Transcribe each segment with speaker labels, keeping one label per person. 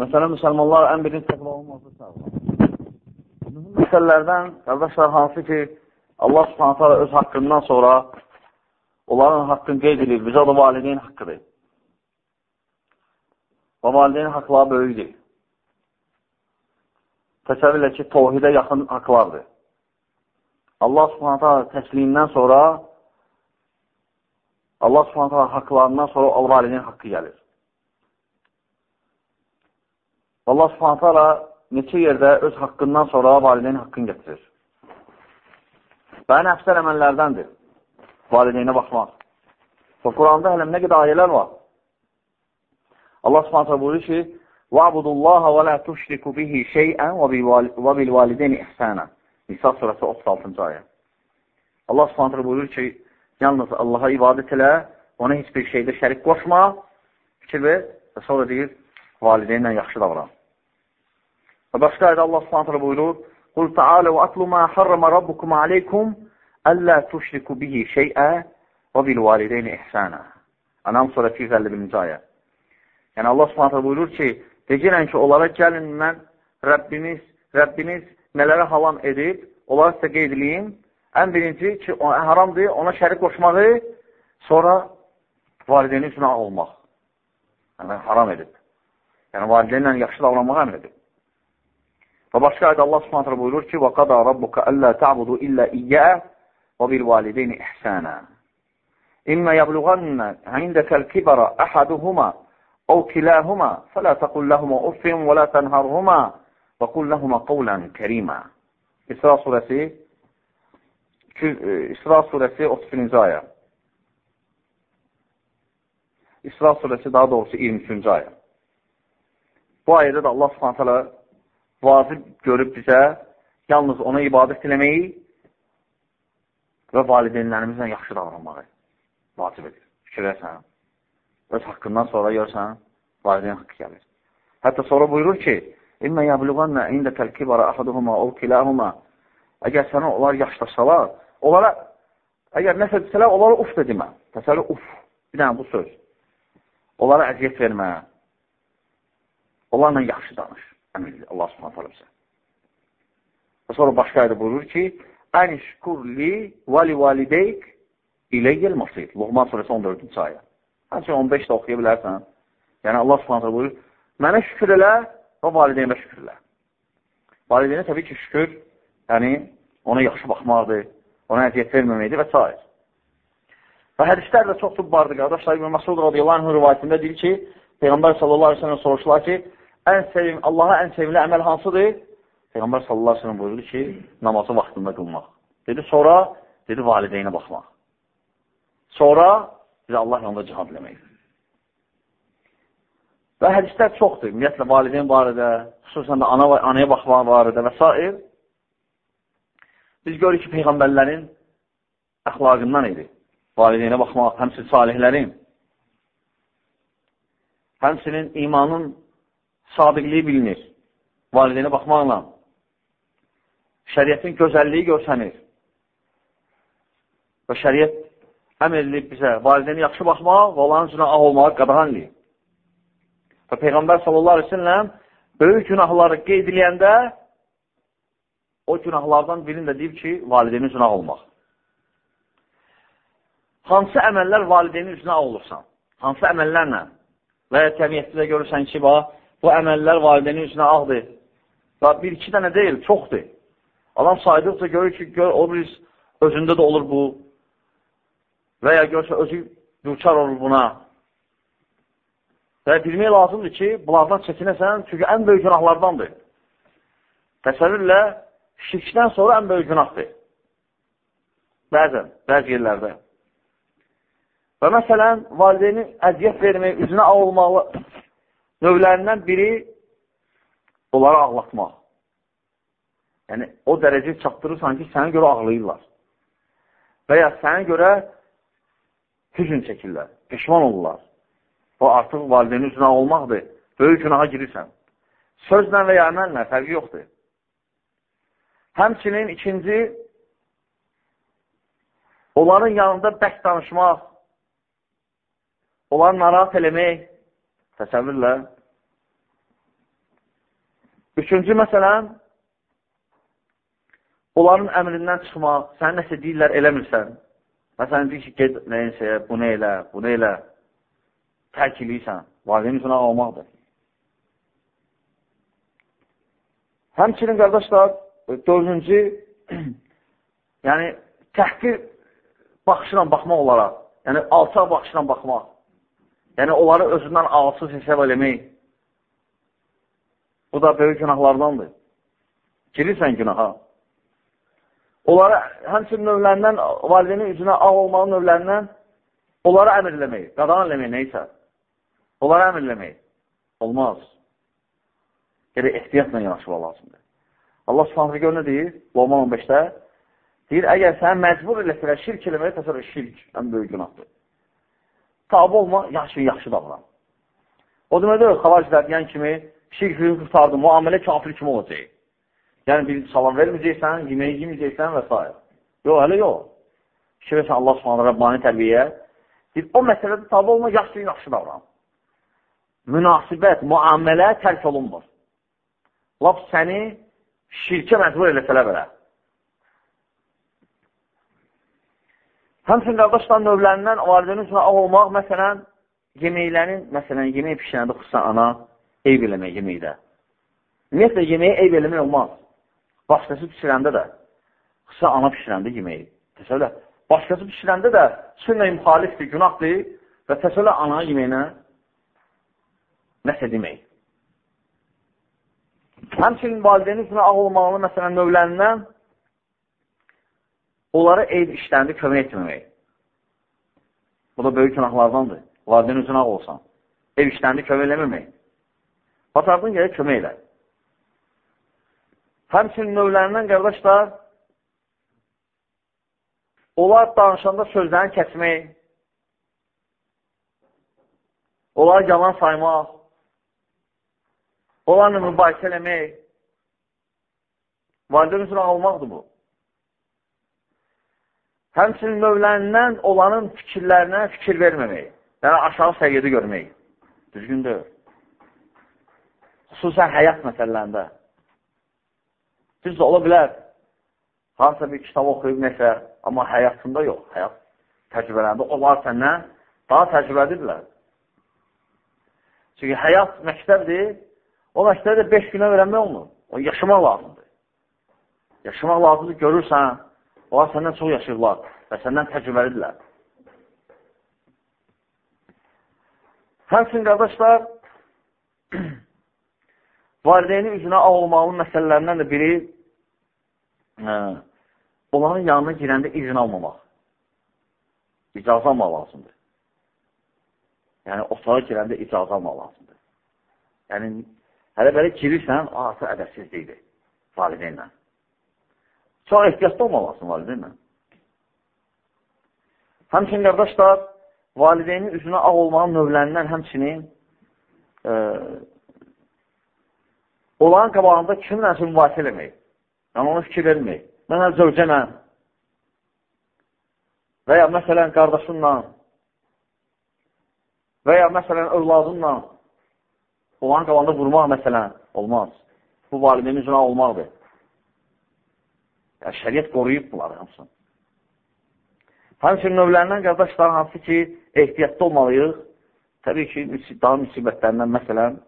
Speaker 1: Məsələn, müsəlmanlar ən birinci təqva olması çağırır. Mühüm məsələlərdən, qardaşlar, hansı ki, Allah subhanətə öz haqqından sonra onların haqqını qeyd edir, bizə da valideyn haqqıdır. Və valideyn haqları böyükdür. Təsəvvürlə ki, tohidə yaxın haqlardır. Allah subhanətə təslimdən sonra Allah subhanətə haqlarından sonra valideyn haqqı gəlir. Allah subhanətə neçə yerdə öz haqqından sonra valideyn haqqını getirir. Və ən əfsər əməllərdəndir valideynə baxmaq. Və Quranda hələ nə qədər ayələr var. Allah subhanətə buyurur ki, وَعْبُدُ اللّٰهَ وَلَا تُشْرِكُ بِهِ شَيْئًا وَبِالْوَالِدَيْنِ إِحْسَانًا Nisa surəsi 36-cı ayə. Allah subhanətə buyurur ki, yalnız Allaha ibadət elə, ona heç bir şeydə şərik qoşma, fikir ver və sonra deyir, valideynlə yaxşı davran. Və başqa ayda Allah subhanətlə buyurur, Qul ta'alə və atlu ma harrama rabbukum aleykum əllə tuşriku bihi şeyə və bil valideyni ihsana. Anam surəsi 151-ci ayə. Yəni Allah subhanətlə buyurur ki, deyirən ki, onlara gəlin mən Rəbbimiz, Rəbbiniz nələrə halam edib, onları sizə qeyd edeyim. Ən birinci ki, haramdır, ona şərik qoşmağı, sonra valideynin günah olmaq. Yəni, haram edib. Yəni, valideynlə yaxşı davranmağı əmr edib. Və başqa ayda Allah subhanətlə buyurur ki, وَقَدَى رَبُّكَ أَلَّا تَعْبُدُوا إِلَّا إِيَّا وَبِالْوَالِدَيْنِ إِحْسَانًا إِمَّا يَبْلُغَنَّ عِنْدَكَ الْكِبَرَ أَحَدُهُمَا أَوْ كِلَاهُمَا فَلَا تَقُلْ لَهُمَا أُفٍّ وَلَا تَنْهَرْهُمَا وَقُلْ لَهُمَا قَوْلًا كَرِيمًا İsra surəsi İsra surəsi 31-ci ayə. İsra surəsi daha doğrusu 23-cü ayə. Bu ayədə də Allah Subhanahu vacib görüb bizə yalnız ona ibadət eləməyi və valideynlərimizlə yaxşı davranmağı vacib edir. Fikirləsən, öz haqqından sonra görsən, valideyn haqqı gəlir. Hətta sonra buyurur ki, İmmə yəbluğannə indəkəl kibara ahaduhuma o kilahuma Əgər sənə onlar yaşlasalar, onlara əgər nəsə desələr, onlara uf da demə. Təsəli uf, bir dənə bu söz. Onlara əziyyət vermə. Onlarla yaxşı danış əmr edir Allah subhanət aləmsə. Və sonra başqa ayda buyurur ki, Ən şkurli vali valideyk iləyyəl masir. Luğman surəsi 14-cü ayə. Həmçin 15 də oxuya bilərsən. Yəni Allah subhanət buyurur, mənə şükür elə və valideynə şükür elə. Valideynə təbii ki, şükür, yəni ona yaxşı baxmaqdır, ona əziyyət verməməkdir və s. Və hədislər də çox tutbardır, qardaşlar. İbn Məsud radiyallahu anh rivayətində deyir ki, Peyğəmbər sallallahu aleyhi ve sellem soruşdular ki, ən sevim, Allaha ən sevimli əməl hansıdır? Peyğəmbər sallallahu aleyhi ve sellem buyurdu ki, namazı vaxtında qılmaq. Dedi, sonra, dedi, valideynə baxmaq. Sonra, dedi, Allah yolunda cihad eləmək. Və hədislər çoxdur. Ümumiyyətlə, valideyn barədə, xüsusən də ana, anaya baxmaq barədə və s. Biz görürük ki, Peyğəmbərlərin əxlaqından idi. Valideynə baxmaq, həmsin salihlərin, həmsinin imanın sabiqliyi bilinir. Valideynə baxmaqla. Şəriyyətin gözəlliyi görsənir. Və şəriyyət əmr edilib bizə valideyni yaxşı baxmaq və onların üzrə ağ olmağı qadağan edib. Və Peyğəmbər sallallahu aleyhi ve sellem böyük günahları qeyd edəndə o günahlardan birini də deyib ki, valideynin üzrə olmaq. Hansı əməllər valideynin üzrə olursan? Hansı əməllərlə? Və ya təbiyyətdə görürsən ki, bax, bu əməllər valideynin üzrə ağdır. Və bir-iki dənə deyil, çoxdur. Adam saydıqca görür ki, gör, o bir özündə də olur bu. Və ya görsə, özü düçar olur buna. Və bilmək lazımdır ki, bunlardan çəkinəsən, çünki ən böyük günahlardandır. Təsəvvürlə, şirkdən sonra ən böyük günahdır. Bəzən, bəzi yerlərdə. Və məsələn, valideynin əziyyət vermək, üzünə ağ olmalı növlərindən biri onları ağlatmaq. Yəni, o dərəcə çatdırırsan ki, sənə görə ağlayırlar. Və ya sənə görə hüzün çəkirlər, peşman olurlar. O artıq valideynin üzrə olmaqdır. Böyük günaha girirsən. Sözlə və ya əməllə fərqi yoxdur. Həmçinin ikinci, onların yanında bək danışmaq, onları narahat eləmək, təsəvvürlə, Üçüncü məsələn, onların əmrindən çıxmaq, sən nəsə deyirlər, eləmirsən. Məsələn, deyir ki, ged nəyinsə, bunu elə, bunu elə, tərk eləyirsən, valideyn üçün olmaqdır. Həmçinin, qardaşlar, dördüncü, yəni, təhqir baxışla baxmaq olaraq, yəni, alçaq baxışla baxmaq, yəni, onları özündən alsız hesab eləmək, Bu da böyük günahlardandır. Girirsən günaha. Onlara həmçin növlərindən, valideynin üzünə ağ olmağın növlərindən onlara əmr eləmək, qadan eləmək neysə. Onlara əmr eləmək. Olmaz. Gerək ehtiyatla yanaşmaq lazımdır. Allah subhanətə gör nə deyir? Loman 15-də deyir, əgər sən məcbur eləsələr şirk eləməyə təsəvvür şirk ən böyük günahdır. Tabi olma, yaxşı, yaxşı davran. O deməkdir, xalac deyən kimi şirkini tutardı, muamilə kafir kimi olacaq. Yəni, bir salam verməyəcəksən, yeməyi yeməyəcəksən və s. Yox, hələ yox. Şirəsən Allah subhanə Rəbbani tərbiyə. Deyir, o məsələdə tabi olma, yaxşı, yaxşı davran. Münasibət, muamilə tərk olunmur. Laf səni şirkə məcbur eləsələ belə. Həmçin, qardaşlar, növlərindən valideynin üçün ağ olmaq, məsələn, yeməklərin, məsələn, yemək pişirəndə xüsusən ana, eyb eləmək yeməkdə. Ümumiyyətlə, yeməyi eyb eləmək olmaz. Başqası pişirəndə də, xısa ana pişirəndə yeməyi. Təsəvvülə, başqası pişirəndə də sünnə-i müxalifdir, günahdır və təsəvvülə ana yeməyinə nəsə demək. Həmçinin valideynin üçün ağ olmağını, məsələn, növlərindən onlara eyb işlərində kömək etməmək. Bu da böyük günahlardandır. Valideynin üçün ağ olsan. Ev işlərində kömək eləməmək. Batardın gəlir kömək elə. Həmçinin növlərindən, qardaşlar, onlar danışanda sözlərini kəsmək, onlar yalan saymaq, onlarla mübahisə eləmək, valideyn üçün almaqdır bu. Həmçinin növlərindən olanın fikirlərinə fikir verməmək, yəni aşağı səviyyədə görmək. Düzgün deyil xüsusən həyat məsələlərində. Düzdür, ola bilər, hansısa bir kitab oxuyub nəsə, amma həyatında yox, həyat təcrübələrində onlar səndən daha təcrübədirlər. Çünki həyat məktəbdir, o məktəbdə 5 günə öyrənmək olmur. O yaşamaq lazımdır. Yaşamaq lazımdır, görürsən, onlar səndən çox yaşayırlar və səndən təcrübəlidirlər. Həmçin, qardaşlar, Valideynin üzünə ağ olmağının məsələlərindən də biri hə, onların yanına girəndə izin almamaq. İcazə almaq lazımdır. Yəni, otağa girəndə icazə almaq lazımdır. Yəni, hələ belə girirsən, artıq ədəbsizlikdir valideynlə. Çox ehtiyatlı olmaq lazım valideynlə. Həmçinin, qardaşlar, valideynin üzünə ağ olmağın növlərindən həmçinin e, Onların qabağında kimləsə mübahisə eləmək. Yəni, ona fikir vermək. Mənə zövcənə və ya məsələn qardaşınla və ya məsələn övladınla onların qabağında vurmaq məsələn olmaz. Bu valideynin üzrə olmaqdır. Yəni, şəriyyət qoruyub bunları hamısını. Həmçinin növlərindən qardaşlar, hansı ki, ehtiyatda olmalıyıq. Təbii ki, daha müsibətlərindən, məsələn,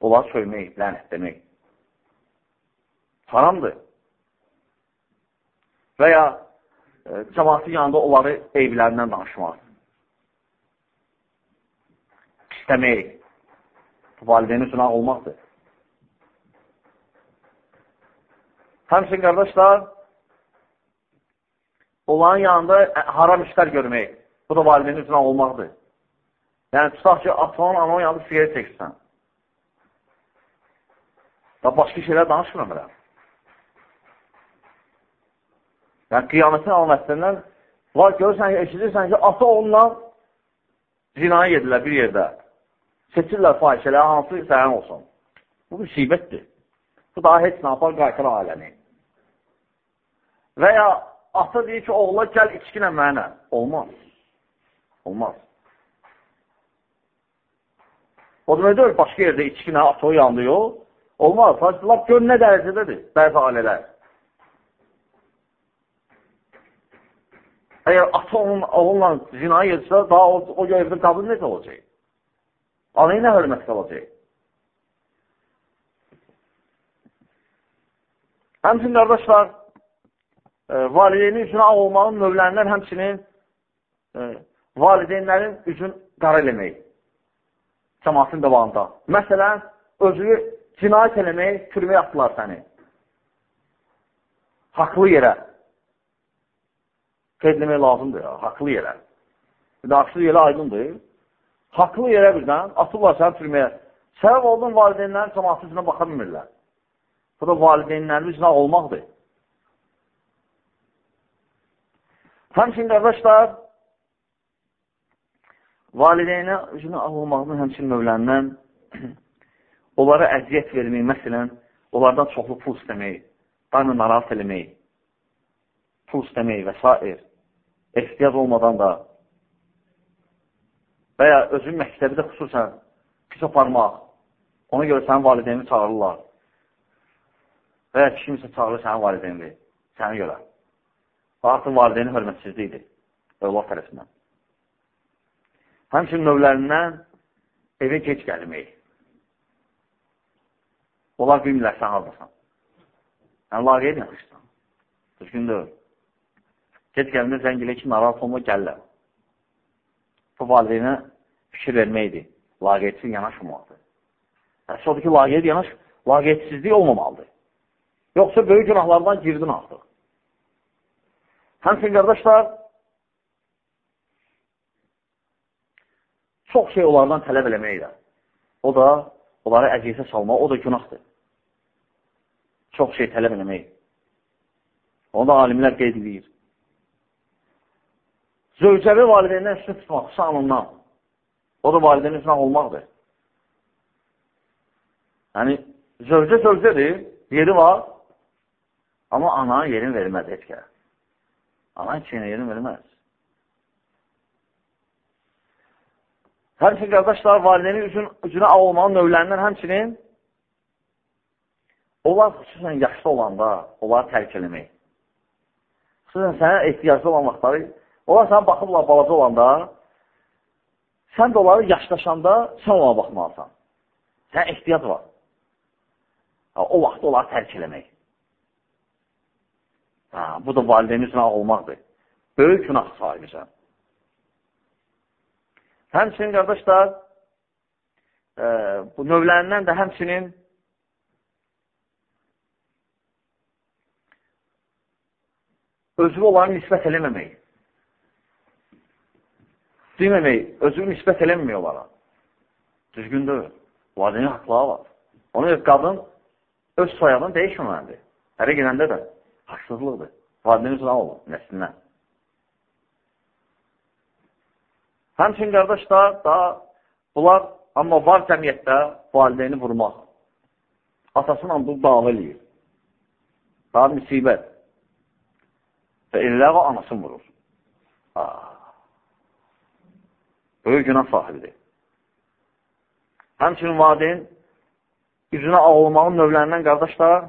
Speaker 1: Onlar söymək, lənət demək. Haramdır. Və ya e, cəmatın yanında onları eyvlərindən danışmaq. İstəmək. Valideynin günah olmaqdır. Həmçin, qardaşlar, onların yanında e, haram işlər görmək. Bu da valideynin günah olmaqdır. Yəni, tutaq ki, atanın, ananın yanında sigaret çəkirsən. Və başqa şeylər danışmıram elə. Yəni, qiyamətin alməsindən var, görürsən ki, eşidirsən ki, ata onunla zinaya yedirlər bir yerdə. Seçirlər fahişələr, hansı səhən olsun. Bu müsibətdir. Bu daha heç nə yapar, qaytar aləmi. Və ya ata deyir ki, oğla gəl içkinə mənə. Olmaz. Olmaz. O demək deyil, başqa yerdə içkinə ata o yandı yox. Olmaz. Fasillər gör nə dərəcədədir bəzi ailələr. Əgər ata onun oğunla zina yedirsə, daha o, o evdə qadın necə olacaq? Anayı nə hörmət qalacaq? Həmçin, qardaşlar, e, valideynin üzünə ağ olmağın növlərindən həmçinin valideynlərin üzün qara eləmək cəmatın qabağında. Məsələn, özünü cinayət eləmək, türməyə atdılar səni. Haqlı yerə qeyd eləmək lazımdır ya, haqlı yerə. Haqlı yerə aydındır. Haqlı yerə birdən atırlar səni türməyə. Səbəb oldun valideynlərin cəmatı üzrə baxa bilmirlər. Bu da valideynlərin üzrə olmaqdır. Həmçin, qardaşlar, valideynə üzrə olmağının həmçin növlərindən onlara əziyyət vermək, məsələn, onlardan çoxlu pul istəmək, daimə narahat eləmək, pul istəmək və s ehtiyac olmadan da və ya özün məktəbi də xüsusən pis aparmaq, ona görə sənin valideyni çağırırlar və ya kimsə çağırır sənin valideyni, sənə görə. Artıq valideyni hörmətsizlikdir, övlad tərəfindən. Həmçin növlərindən evə geç gəlmək. Onlar bilmirlər sən haradasan. Yəni, laqeyd yaxışsan. Düzgün deyil. Gec gəlində zəngilə ki, narahat olma, gəllər. Bu valideynə fikir verməkdir. Laqeydsiz yanaşmamalıdır. Əsas odur ki, laqeyd yanaş, laqeydsizlik olmamalıdır. Yoxsa böyük günahlardan girdin artıq. Həmçin, qardaşlar, çox şey onlardan tələb eləməkdir. O da, onları əziyyətə salmaq, o da günahdır. Çox şey tələb eləmək. Onu da alimlər qeyd edir. Zövcəvi valideyndən üstün tutmaq, sanından. O da valideynin üstünə olmaqdır. Yəni, zövcə zövcədir, yeri var, amma ana yerin verilməz heç kələ. Ana içinə yerin verilməz. Həmçin, qardaşlar, valideynin üzün, üzünə ağ olmağın növlərindən həmçinin onlar xüsusən yaşlı olanda, onları tərk eləmək. Xüsusən sənə ehtiyaclı olan vaxtları Onlar sənə baxırlar balaca olanda, sən də onları yaşlaşanda sən ona baxmalısan. Sən ehtiyac var. O vaxt onları tərk eləmək. Ha, bu da valideynin üzrə olmaqdır. Böyük günah sahibisən. Həmçinin, qardaşlar, e, bu növlərindən də həmçinin özü olanı nisbət eləməmək deməmək, özünü nisbət eləmmək onlara. Düzgün deyil. Valideynin haqlığa var. Ona görə qadın öz soyadını dəyişməməlidir. Ərə gedəndə də haqsızlıqdır. Valideynin üzrə olur, nəslindən. Həmçin, qardaşlar, daha bunlar, amma var cəmiyyətdə valideyni vurmaq. Atasının bu dava eləyir. Daha müsibət. Və illər o anasını vurur. Aa. Böyük günah sahibidir. Həmçinin valideyn üzünə ağ olmağın növlərindən qardaşlar,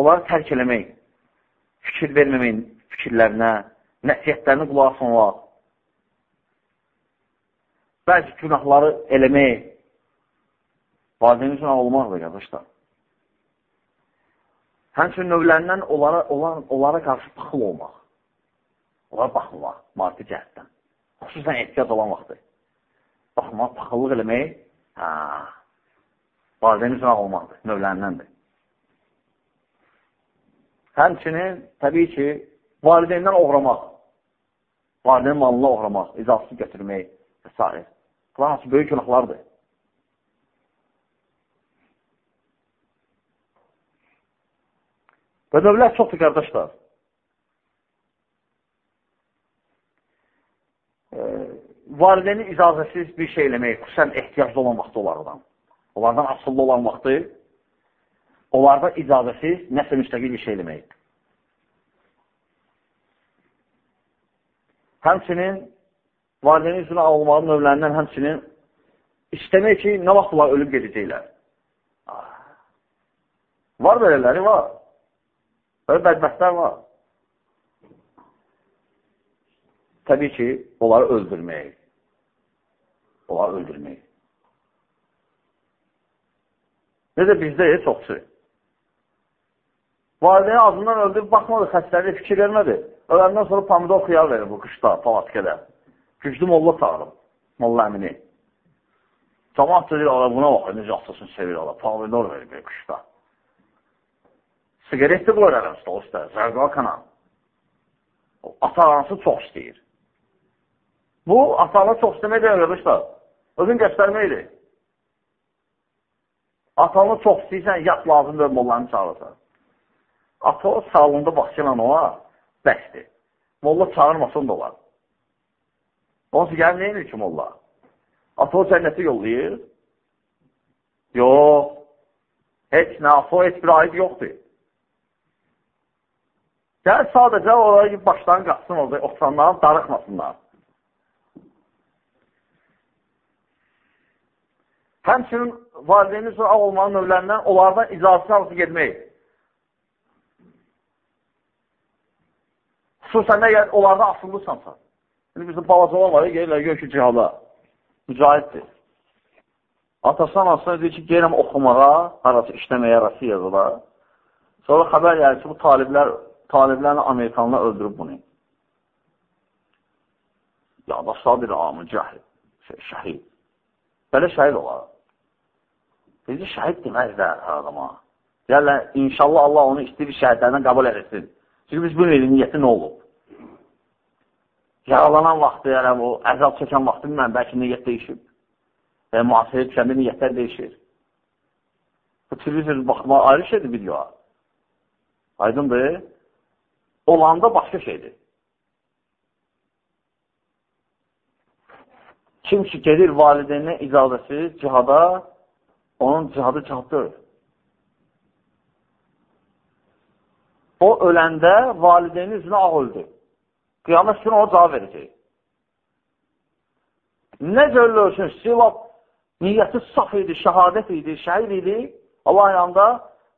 Speaker 1: onları tərk eləmək, fikir verməmək fikirlərinə, nəsiyyətlərini qulaq asmaq, bəzi günahları eləmək, valideyn ağ olmaqdır, qardaşlar. Həmçinin növlərindən onlara, onlara, onlara qarşı paxıl olmaq, onlara baxmaq, maddi cəhətdən. Xüsusən ehtiyac olan vaxtı. Baxmaq, paxıllıq eləmək, hə, valideyn üzraq olmaqdır, növlərindəndir. Həmçinin, təbii ki, valideyndən oğramaq, valideyn malını oğramaq, icazsız götürmək və s. Bunlar hansı böyük günahlardır. Və dövlət çoxdur, qardaşlar. valideynin icazəsiz bir şey eləmək, xüsusən ehtiyaclı olan vaxtı onlardan. Onlardan asıllı olan vaxtı, onlarda icazəsiz nəsə müstəqil bir şey eləmək. Həmçinin valideynin üzrə alınmağın növlərindən həmçinin istəmək ki, nə vaxt onlar ölüb gedəcəklər. Var belələri, var. Böyle bədbəxtlər var. Təbii ki, onları öldürmək. Onları öldürmək. Necə bizdə e, çoxsu. Valideyni azından öldürüb, baxmadı, xəstəliyə fikir vermədi. Öləndən sonra pomidor xiyar verir bu qışda, palatkədə. Güclü molla çağırım, molla əmini. Camaat deyir, buna bax, necə atasını sevir, ala, pomidor verir qışda. Sigaret də qoyarım stol üstə, zərqa kanan. Ata anası çox istəyir. Bu, ata-ana çox istəmək deyil, qardaşlar. Özün göstərməkdir. Atanı çox istəyirsən, yat lazımdır, mollanı çağırırsan. Ata o sağlığında baxçılan ola, bəsdir. Molla çağırmasın da olar. Onsuz gəlir neyinir ki, molla? Ata o cənnəti yollayır. Yox. Heç nə, ata o heç bir ayıb yoxdur. Gəl sadəcə oraya başlarını qaçsın orada, oturanların darıxmasınlar. Həmçinin valideynin sonra ağ olmanın növlərindən onlardan icazəsi alısı getmək. Xüsusən yəni, onlarda asıllısansa. İndi bizim balacalar var, gəlirlər, gör ki, cihada. Mücahiddir. Atası anasına deyir ki, gələm oxumağa, harası işləməyə, arası yazılar. Sonra xəbər gəlir ki, bu taliblər, taliblərlə Amerikanlar öldürüb bunu. Ya da sabir amı cahil, şey, şəhid. Belə şəhid olar. Bizi şəhid deməzlər adama. Deyərlər, inşallah Allah onu istəyir şəhidlərdən qəbul edilsin. Çünki biz bilmirik niyyəti nə olub. Yaralanan vaxtı, yəni bu əzab çəkən vaxtı bilməm, bəlkə niyyət deyişib. Və müasirə düşəndə niyyətlər deyişir. Bu televizor baxma ayrı şeydir videoya. Aydındır. Olanda başqa şeydir. Kim ki gedir valideyninə icazəsi cihada onun cihadı çatdır. O öləndə valideynin üzünə ağ öldü. Qiyamət günü o cavab verəcək. Necə ölürsün? Silab niyyəti saf idi, şəhadət idi, şəhid idi. Allah yanında,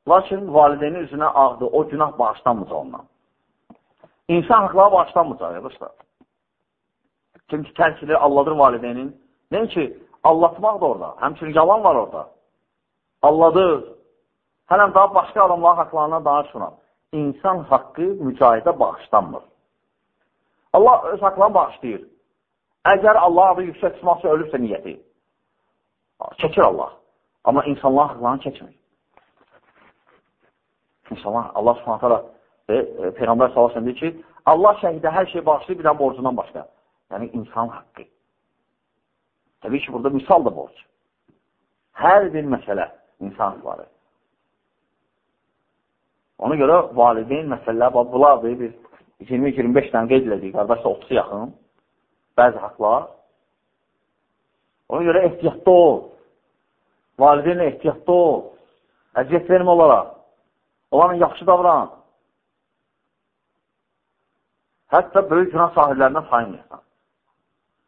Speaker 1: lakin valideynin üzünə ağdı. O günah bağışlanmıca ondan. İnsan haqları bağışlanmıca, arkadaşlar. Çünki tərk edir, Allahdır valideynin. Nəyin ki, allatmaq da orada. Həmçinin yalan var orada alladır. Hələm daha başqa adamların haqlarına danışmıram. İnsan haqqı mücahidə bağışlanmır. Allah öz haqlarını bağışlayır. Əgər Allah adı yüksək çıxmaqsa ölürsə niyyəti. Çəkir Allah. Amma insanların haqlarını çəkmir. İnsanlar, Allah subhanətələ e, e, Peyğəmbər sallallahu deyir ki, Allah şəhidə hər şey bağışlayır, bir də borcundan başqa. Yəni, insan haqqı. Təbii ki, burada misal da borc. Hər bir məsələ insan haqları. Ona görə valideyn məsələlər, bunlardır, biz 20-25 dənə qeyd elədik, qardaşlar 30 yaxın, bəzi haqlar. Ona görə ehtiyatda ol, valideynlə ehtiyatda ol, əziyyət vermə olaraq, onların yaxşı davran. Hətta böyük günah sahiblərindən sayınmayırsan.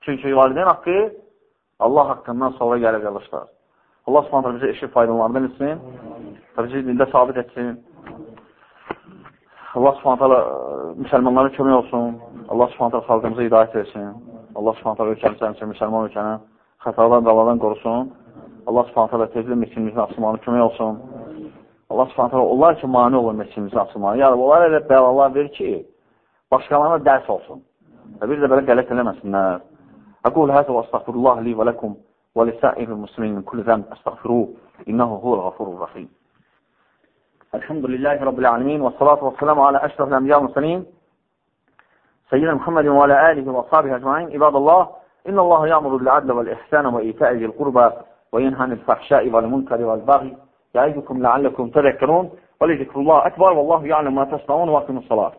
Speaker 1: Çünki valideyn haqqı Allah haqqından sonra gəlir qardaşlar. Allah subhanətə bizə eşit faydalarından etsin. Bizi dində sabit etsin. Allah subhanətə müsəlmanlara kömək olsun, Allah subhanətlər xalqımızı hidayət etsin, Allah subhanətlər ölkəmiz həmçə müsəlman ölkəni xətalardan, baladan qorusun, Allah subhanətlər tezli meçimizin açılmanı kömək olsun, Allah subhanətlər onlar ki, mani olur meçimizin açılmanı, yəni onlar elə bəlalar verir ki, başqalarına dərs olsun, və bir də belə qələt eləməsinlər. Əqul həzə və əstəxfirullah li və ləkum və lisəir-i muslimin kulli zəm əstəxfiruh, innəhu huvel-ğafurur-rəxim. الحمد لله رب العالمين والصلاة والسلام على أشرف الأنبياء والمرسلين سيدنا محمد وعلى آله وأصحابه أجمعين. عباد الله إن الله يأمر بالعدل والإحسان وإيتاء ذي القربى وينهى عن الفحشاء والمنكر والبغي يعظكم لعلكم تذكرون. ولذكر الله أكبر والله يعلم ما تصنعون وأقيموا الصلاة.